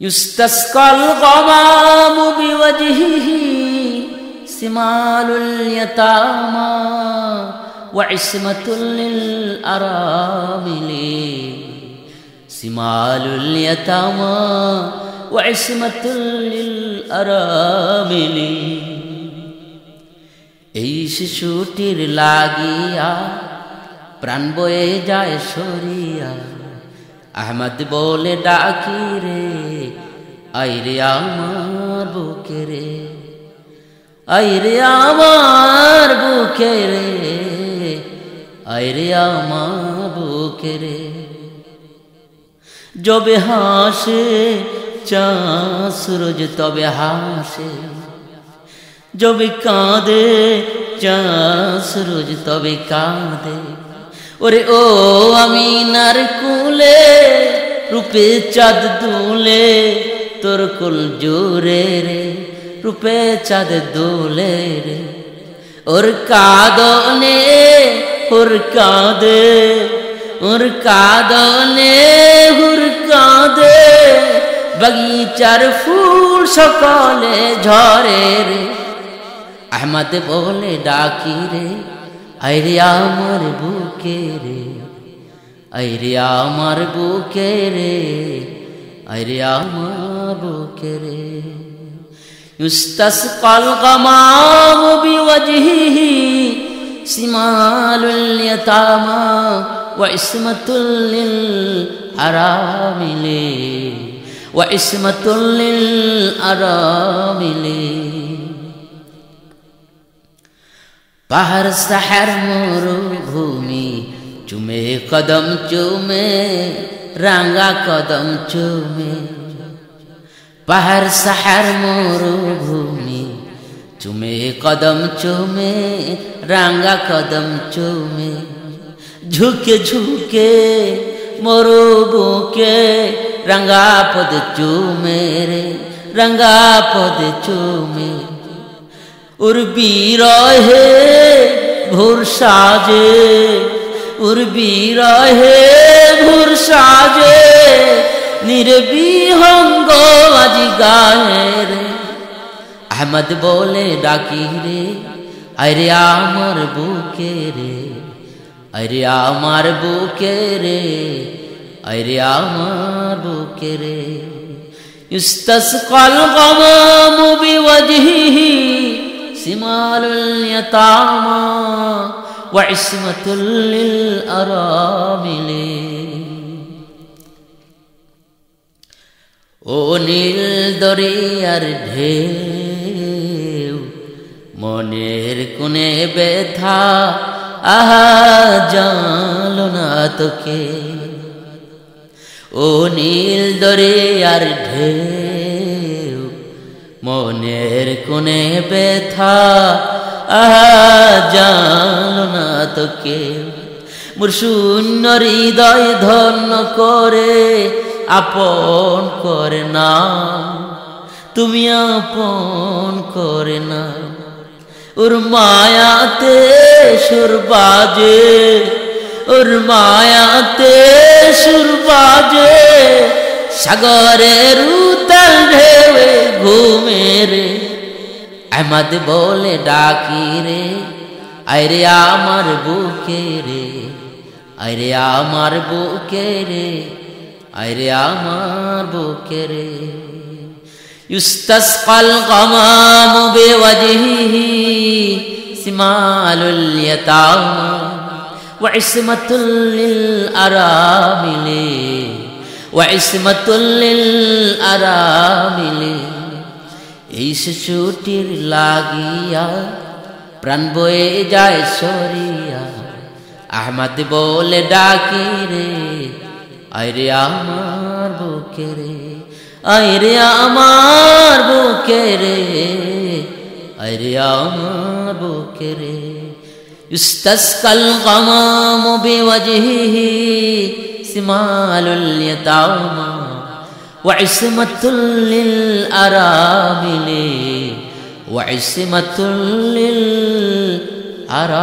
يستسقى الغمام بوجهه سمال اليتامى وعصمة للأرامل سمال اليتامى وعصمة للأرامل এই শিশুটির লাগিয়া প্রাণ বয়ে যায় সরিয়া আহমদ বলে ডাকি রে, আইরে আমার বুকে রে, আইরে আমার বুকে রে, আইরে আমার বুকে রে। যবে হাসে রোজ তবে হাসে। যবে কাঁদে চাষ রোজ তবে কাঁদে। ওরে ও আমি নার কুলে রূপে চাঁদ দুলে, তোর কুল জোরে রে। রূপে চাঁদ দুলে রে। ওর কাদনে ওর কাঁদে। ওর কাদনে, হুর কাঁদে। বাগিচার ফুল সকালে ঝরে রে। আহমদ বলে ডাকি রে আইরে আমার বুকে রে। আইরে আমার বুকে রে আইরে আমার বুকে রে يستسقى الغمام بوجهه سمال اليتامى وعصمة للأرامل وعصمة للأرامل পাহাড় সাহার মরুভূমি चुमे, कदम चुमे, रंगा कदम चुमे। पहाड़ सहर मरुभूमि, चुमे, कदम चुमे, रंगा कदम चुमे। झुके झुके मरुबू के, रंगा पद चुमे रे, रंगा पद चुमे। उर्बी रहे, भोर साजे উর্বি রহে ভোর সাজে নির্বিহঙ্গ আজি গায়ে রে আহমদ বলে ডাকি রে আরে আমার বুকে রে আরে আমার বুকে রে আরে আমার বুকে রে يستسقى الغمام بوجهه سمال اليتامى وعصمة للأرامل ও নীল দরিয়ার ঢেউ মনের কোণে ব্যথা আহা জানল না তোকে ও নীল দরিয়ার ঢেউ মনের কোণে ব্যথা জানল না তোকে মোর শূন্য হৃদয় ধন্য করে, আপন করে না। তুমি আপন করে না। ওর মায়াতে সুর বাজে, ওর মায়াতে সুর বাজে। সাগরের উতাল ঢেবে ঘুমে রে আহমদ বলে ডাকি রে আরে আমার বুকে রে আরে আমার বুকে রে আরে আমার বুকে রে। ইউস্তাসকাল গামাম বিওয়াজহিহি সিমালুল ইয়াতামা ওয়া ইসমাতুল লিল আরামিলি, ওয়া ইসমাতুল লিল আরামিলি। এই শিশুটির লাগিয়া প্রাণ বয়ে যায় সরিয়া। আহমদ বলে, ডাকি রে আইরে আমার বুকে রে আইরে আমার বুকে রে আইরে আমার বুকে রে। ইস্তাসকাল গামাম বিওয়াজহিহি সিমালুল ইয়াতামা। وعصمة للأرامل وعصمة للأرامل